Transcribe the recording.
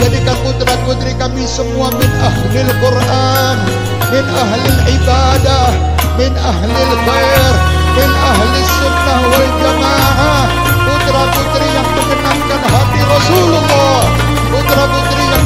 jadikan putera putri kami semua min ahli Al-Quran min ahli ibadah min ahli khair min ahli sunnah wal jamaah. Putera putri yang menyenangkan hati Rasulullah putera putri yang